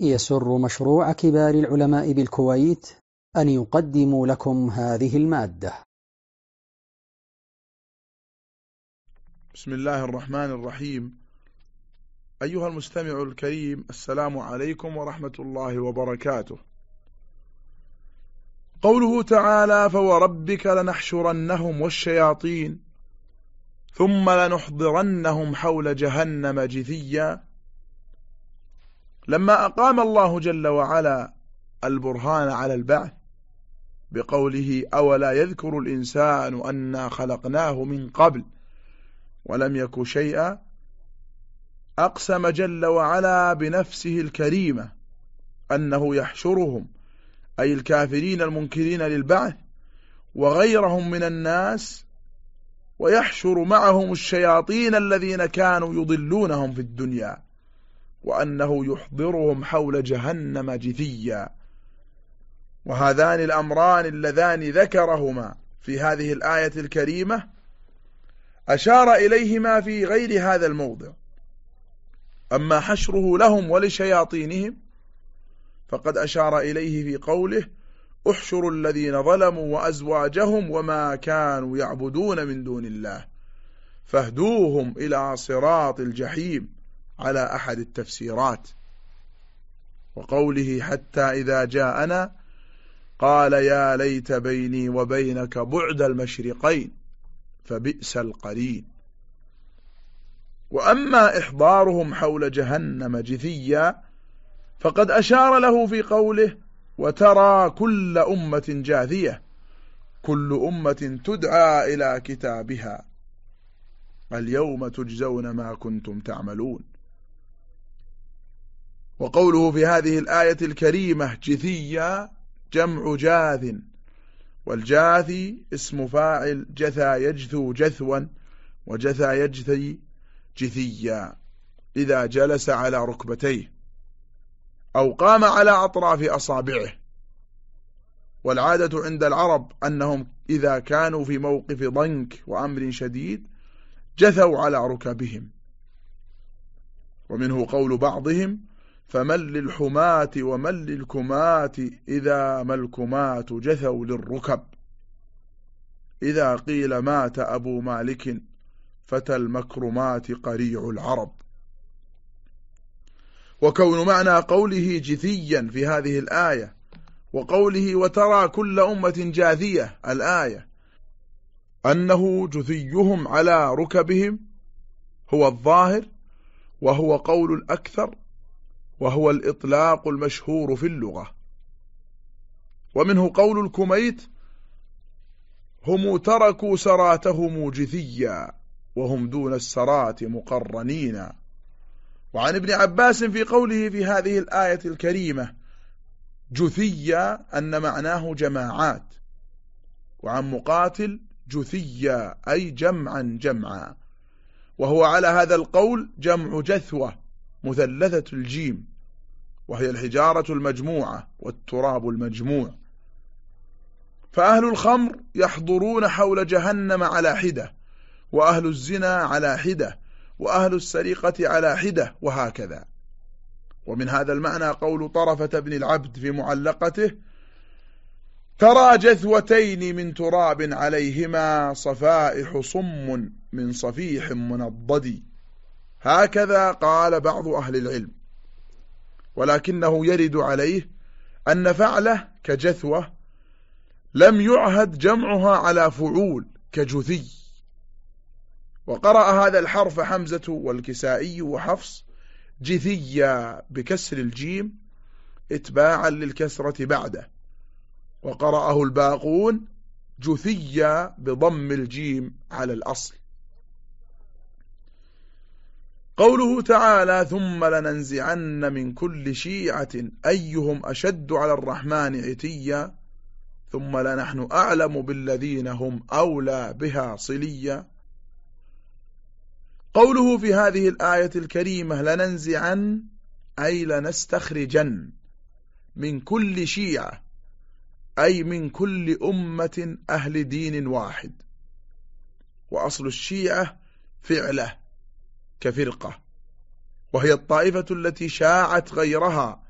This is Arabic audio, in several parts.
يسر مشروع كبار العلماء بالكويت أن يقدم لكم هذه المادة. بسم الله الرحمن الرحيم. أيها المستمع الكريم السلام عليكم ورحمة الله وبركاته. قوله تعالى فوربك لنحشرنهم والشياطين ثم لنحضرنهم حول جهنم جثيا. لما أقام الله جل وعلا البرهان على البعث بقوله أولا يذكر الإنسان أنا خلقناه من قبل ولم يك شيئا أقسم جل وعلا بنفسه الكريمة أنه يحشرهم أي الكافرين المنكرين للبعث وغيرهم من الناس ويحشر معهم الشياطين الذين كانوا يضلونهم في الدنيا وأنه يحضرهم حول جهنم جثيا. وهذان الأمران اللذان ذكرهما في هذه الآية الكريمة أشار إليهما في غير هذا الموضع. أما حشره لهم ولشياطينهم فقد أشار إليه في قوله احشروا الذين ظلموا وأزواجهم وما كانوا يعبدون من دون الله فاهدوهم إلى صراط الجحيم. على أحد التفسيرات. وقوله حتى إذا جاءنا قال يا ليت بيني وبينك بعد المشرقين فبئس القرين. وأما إحضارهم حول جهنم جثيا فقد أشار له في قوله وترى كل أمة جاثية كل أمة تدعى إلى كتابها اليوم تجزون ما كنتم تعملون. وقوله في هذه الآية الكريمة جثيا جمع جاث والجاثي اسم فاعل جثى يجثو جثوا وجثى يجثي جثيا إذا جلس على ركبتيه أو قام على أطراف أصابعه. والعادة عند العرب أنهم إذا كانوا في موقف ضنك وأمر شديد جثوا على ركبهم. ومنه قول بعضهم فمن للحماة ومن للكمات إذا ما الكمات جثوا للركب. إذا قيل مات أبو مالك فتى المكرمات قريع العرب. وكون معنى قوله جثيا في هذه الآية وقوله وترى كل أمة جاثية الآية أنه جثيهم على ركبهم هو الظاهر وهو قول الأكثر وهو الإطلاق المشهور في اللغة. ومنه قول الكميت هم تركوا سراتهم جثيا وهم دون السرات مقرنين. وعن ابن عباس في قوله في هذه الآية الكريمة جثيا أن معناه جماعات. وعن مقاتل جثيا أي جمعا جمعا. وهو على هذا القول جمع جثوة. مثلثة الجيم وهي الحجارة المجموعة والتراب المجموع. فأهل الخمر يحضرون حول جهنم على حدة وأهل الزنا على حدة وأهل السرقة على حدة وهكذا. ومن هذا المعنى قول طرفة بن العبد في معلقته ترى جثوتين من تراب عليهما صفائح صم من صفيح منضد هكذا قال بعض أهل العلم. ولكنه يرد عليه أن فعله كجثوة لم يعهد جمعها على فعول كجثي. وقرأ هذا الحرف حمزة والكسائي وحفص جثيا بكسر الجيم اتباعا للكسرة بعده. وقرأه الباقون جثيا بضم الجيم على الأصل. قوله تعالى ثم لننزعن من كل شيعة أيهم أشد على الرحمن عتيا ثم لنحن أعلم بالذين هم أولى بها صليا. قوله في هذه الآية الكريمة لننزعن أي لنستخرجن من كل شيعة أي من كل أمة أهل دين واحد. وأصل الشيعة فعله. كفرقة. وهي الطائفة التي شاعت غيرها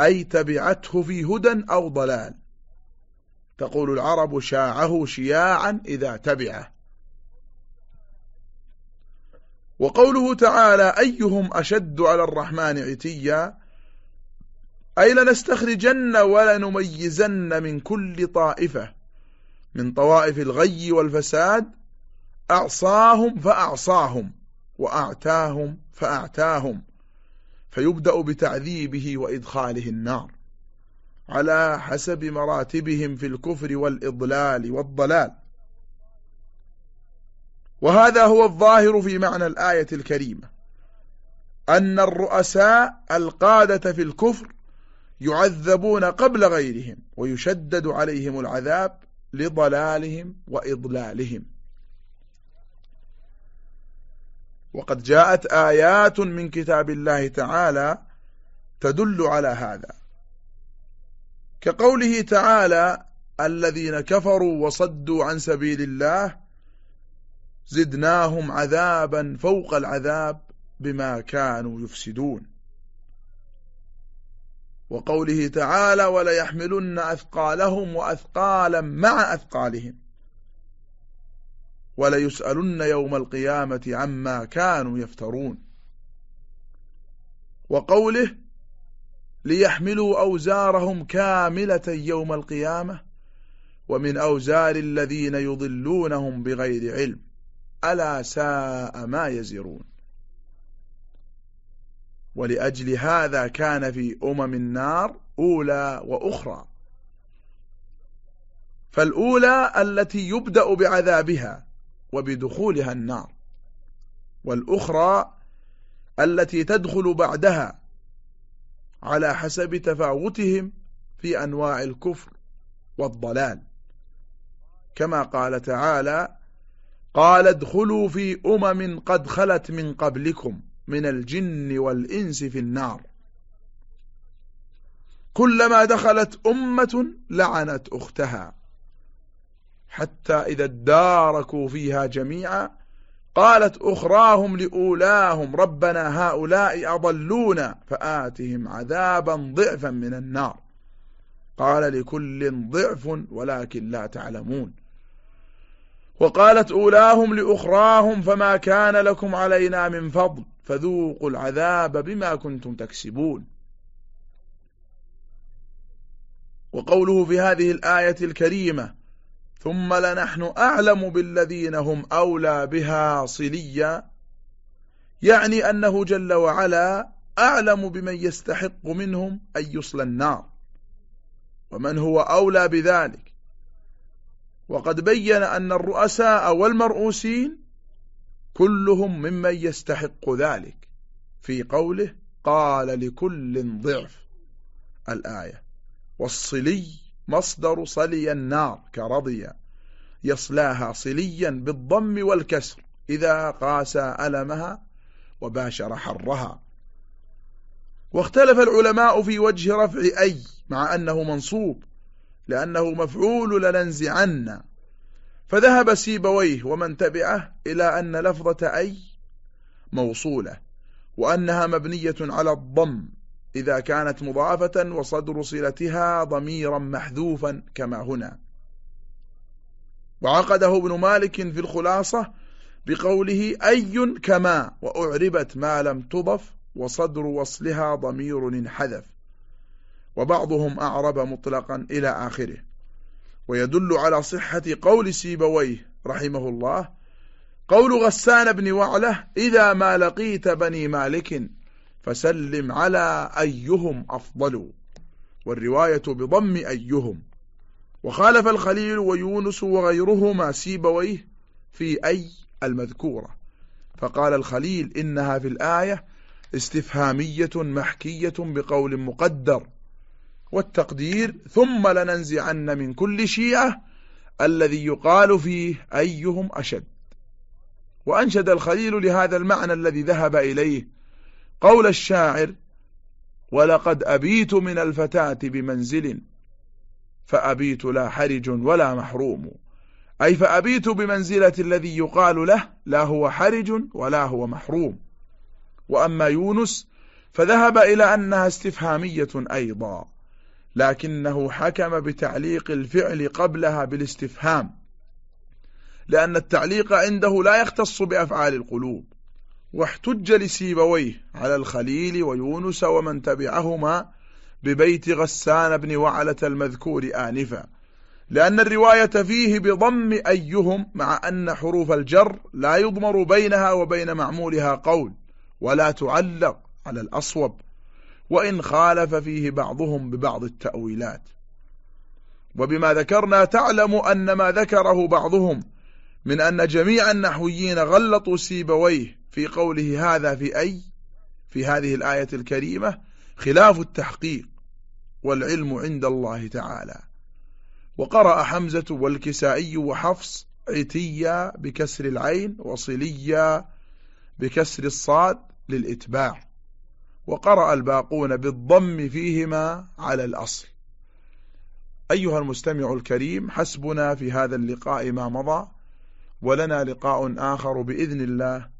أي تبعته في هدى أو ضلال. تقول العرب شاعه شياعا إذا تبعه. وقوله تعالى أيهم أشد على الرحمن عتيا؟ أي لنستخرجن ولنميزن من كل طائفة من طوائف الغي والفساد أعصاهم فأعصاهم. وأعتاهم فأعتاهم. فيبدأ بتعذيبه وإدخاله النار على حسب مراتبهم في الكفر والإضلال والضلال. وهذا هو الظاهر في معنى الآية الكريمة أن الرؤساء القادة في الكفر يعذبون قبل غيرهم ويشدد عليهم العذاب لضلالهم وإضلالهم. وقد جاءت آيات من كتاب الله تعالى تدل على هذا. كقوله تعالى الذين كفروا وصدوا عن سبيل الله زدناهم عذابا فوق العذاب بما كانوا يفسدون. وقوله تعالى وليحملن أثقالهم وأثقالا مع أثقالهم. وليسألن يوم القيامة عما كانوا يفترون. وقوله ليحملوا أوزارهم كاملة يوم القيامة ومن أوزار الذين يضلونهم بغير علم. ألا ساء ما يزرون. ولأجل هذا كان في أمم النار أولى وأخرى. فالأولى التي يبدأ بعذابها وبدخولها النار. والأخرى التي تدخل بعدها على حسب تفاوتهم في أنواع الكفر والضلال. كما قال تعالى قال ادخلوا في أمم قد خلت من قبلكم من الجن والإنس في النار. كلما دخلت أمة لعنت أختها. حتى إذا اداركوا فيها جميعا قالت أخراهم لأولاهم ربنا هؤلاء أضلونا فآتهم عذابا ضعفا من النار. قال لكل ضعف ولكن لا تعلمون. وقالت أولاهم لأخراهم فما كان لكم علينا من فضل فذوقوا العذاب بما كنتم تكسبون. وقوله في هذه الآية الكريمة ثم لنحن أعلم بالذين هم أولى بها صليا. يعني أنه جل وعلا أعلم بمن يستحق منهم أن يصل النار ومن هو أولى بذلك. وقد بين أن الرؤساء والمرؤوسين كلهم ممن يستحق ذلك. في قوله قال لكل ضعف الآية والصلي مصدر صلي النار كرضي يصلاها صليا بالضم والكسر إذا قاس ألمها وباشر حرها. واختلف العلماء في وجه رفع أي مع أنه منصوب لأنه مفعول لننزعن. فذهب سيبويه ومن تبعه إلى أن لفظة أي موصولة وأنها مبنية على الضم. إذا كانت مضافة وصدر صلتها ضميرا محذوفا كما هنا. وعقده ابن مالك في الخلاصة بقوله أي كما وأعربت ما لم تضف وصدر وصلها ضمير انحذف. وبعضهم أعرب مطلقا إلى آخره. ويدل على صحة قول سيبويه رحمه الله. قول غسان بن وعلة إذا ما لقيت بني مالك فسلم على أيهم أفضل. والرواية بضم أيهم. وخالف الخليل ويونس وغيرهما سيبويه في أي المذكورة. فقال الخليل إنها في الآية استفهامية محكية بقول مقدر. والتقدير ثم لننزعن من كل شيعة الذي يقال فيه أيهم أشد. وأنشد الخليل لهذا المعنى الذي ذهب إليه قول الشاعر ولقد أبيت من الفتاة بمنزل فأبيت لا حرج ولا محروم. أي فأبيت بمنزلة الذي يقال له لا هو حرج ولا هو محروم. وأما يونس فذهب إلى أنها استفهامية أيضا لكنه حكم بتعليق الفعل قبلها بالاستفهام لأن التعليق عنده لا يختص بأفعال القلوب. واحتج لسيبويه على الخليل ويونس ومن تبعهما ببيت غسان بن وعلة المذكور آنفا. لأن الرواية فيه بضم أيهم مع أن حروف الجر لا يضمر بينها وبين معمولها قول ولا تعلق على الأصوب وإن خالف فيه بعضهم ببعض التأويلات. وبما ذكرنا تعلم أن ما ذكره بعضهم من أن جميع النحويين غلطوا سيبويه في قوله هذا في أي؟ في هذه الآية الكريمة خلاف التحقيق والعلم عند الله تعالى. وقرأ حمزة والكسائي وحفص عتيا بكسر العين وصليا بكسر الصاد للإتباع. وقرأ الباقون بالضم فيهما على الأصل. أيها المستمع الكريم حسبنا في هذا اللقاء ما مضى ولنا لقاء آخر بإذن الله.